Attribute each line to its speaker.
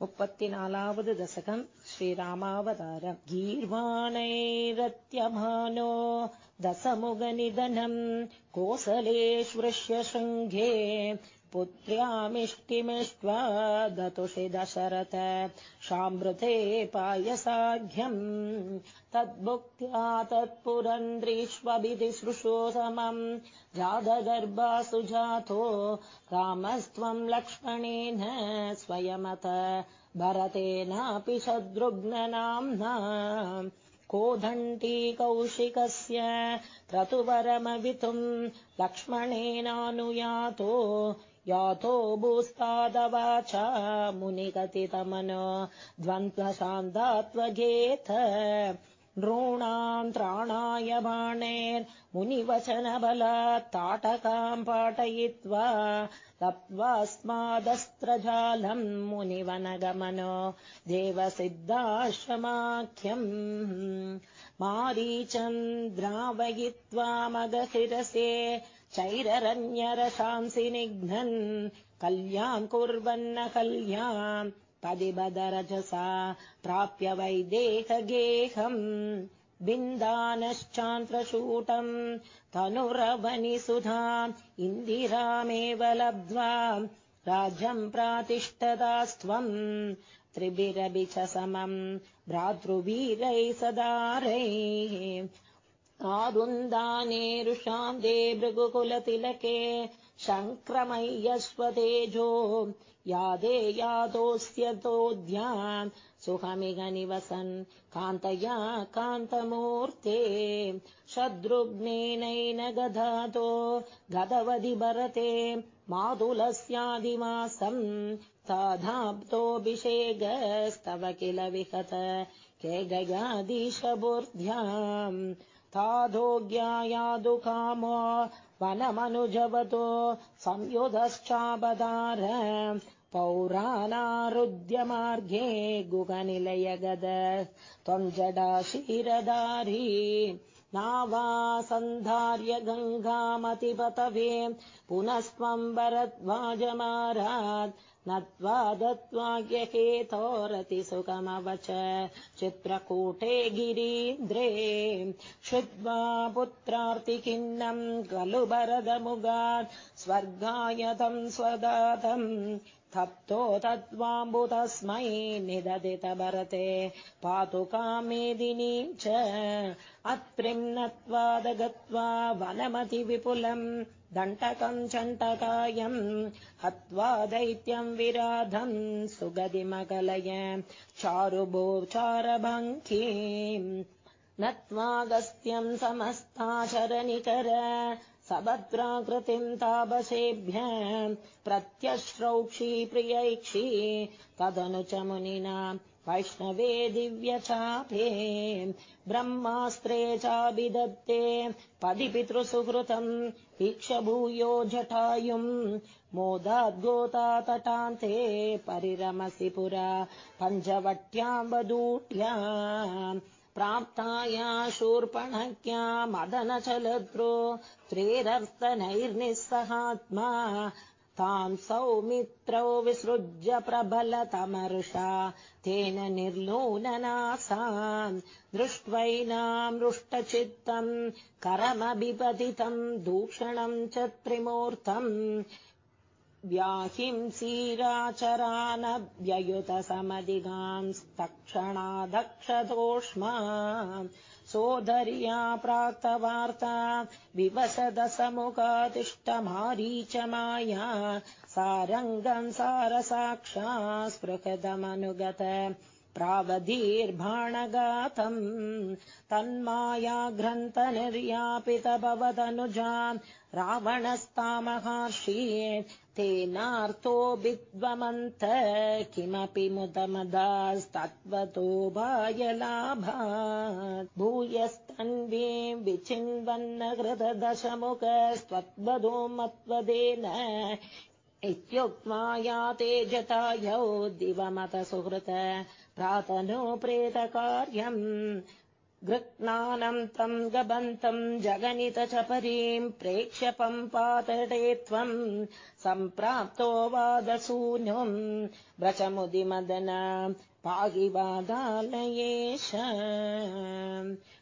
Speaker 1: मुप्पतिनालावद् दशकम् श्रीरामावतार गीर्वाणैरत्यमानो दशमुगनिधनम् कोसलेष्वृश्य शृङ्गे पुत्र्यामिष्टिमिष्ट्वा दतुषि दशरथ। शामृते पायसाघ्यम् तद्भुक्त्या तत्पुरन्द्रीष्वभिधिसृशो समम् जातगर्भासु जातो रामस्त्वम् लक्ष्मणेन स्वयमत भरतेनापि शत्रुघ्ननाम्ना। कोदण्डी कौशिकस्य क्रतुवरमवितुम् लक्ष्मणेनानुयातो यातो भूस्तादवाचा मुनिकथितमनो द्वन्द्वशान्तात्वगेथ नॄणाम् त्राणाय बाणेर्मुनिवचनबलात् ताटकाम् पाटयित्वा तप्त्वास्मादस्त्रजालम् मुनिवनगमनो देवसिद्धाश्रमाख्यम् मारीचम् द्रावयित्वा मगशिरसे चैररन्यरशांसि निघ्नन् कल्याम् कुर्वन्न कल्याम् पदिबदरजसा प्राप्य वैदेहगेहम् बिन्दानश्चान्त्रशूटम् तनुरवनिसुधा इन्दिरामेव लब्ध्वा राज्यम् प्रातिष्ठदास्त्वम् त्रिभिरभि च समम् भ्रातृवीरै सदारैः आरुन्दानेरुषाम् दे भृगुकुलतिलके शङ्क्रमय्यस्वतेजो यादे यादोऽस्यतोऽध्यान् सुखमिग निवसन् कान्तया कान्तमूर्ते शत्रुघ्नेनैन गधातो गदवधि भरते मातुलस्यादिमासम् ताधाब्दोऽभिषेकस्तव किल विहत के ताधोग्यायादुकामो वनमनुजवतो संयुधश्चाबदार पौराणारुद्यमार्गे गुगनिलयगद त्वम् जडा क्षीरदारी नावासन्धार्य गङ्गामतिपतवे पुनस्त्वम् भरद्वाजमारात् नत्वा दत्त्वाज्ञहेतोरति सुखमवच चित्रकूटे गिरीन्द्रे श्रुत्वा पुत्रार्तिकिन्नम् खलु भरदमुगात् स्वर्गायतम् स्वदातम् तप्तो तत्त्वाम्बुतस्मै निदधित भरते। पातु कामेदिनीम् च अत्रिम् नत्वादगत्वा वनमतिविपुलम् दण्टकम् चण्टकायम् हत्वा दैत्यम् विराधम् सुगदिमकलय चारुभोचारभङ्कीम् नत्वागस्त्यम् समस्ताचरनिकर सभद्राकृतिम् तापसेभ्य प्रत्यश्रौक्षी प्रियैक्षी तदनु च मुनिना वैष्णवे दिव्यचापे ब्रह्मास्त्रे चाभिदत्ते पदि पितृसुहृतम् ईक्षभूयो जटायुम् मोदाद्गोता तटान्ते परिरमसि पुरा पञ्चवट्याम् वदूट्या प्राप्ताया शूर्पणक्या मदनचलद्रो त्रेरर्तनैर्निःसहात्मा। ताम् सौमित्रौ विसृज्य प्रबलतमर्षा। तेन निर्नूननासाम् दृष्ट्वैनामृष्टचित्तम् करमभिपतितम् दूषणम् च त्रिमूर्तम् समधिगांस्तक्षणादक्षतोष्मा सोदर्या प्राक्तवार्ता विवसदसमुखातिष्ठमारीच माया। सारङ्गम् सारसाक्षा स्पृहदमनुगत प्रावधीर्भाणगातम् तन्माया ग्रन्थनिर्यापित भवदनुजा तेनार्तो विद्वमन्त। किमपि मुदमदास्तत्त्वतो भायलाभात् भूयस्तन्वी विचिन्वन्न कृतदशमुखस्त्वद्वधो मत्वदेन इत्युक्त्वा याते जटायौ दिवमत सुहृत प्रातनो प्रेतकार्यम् गृह्णानम् तम् गबन्तम् जगनित च परीम् प्रेक्षपम् पातटे त्वम् सम्प्राप्तो वादसूनुम् व्रचमुदिमदन पाहि वादालयेश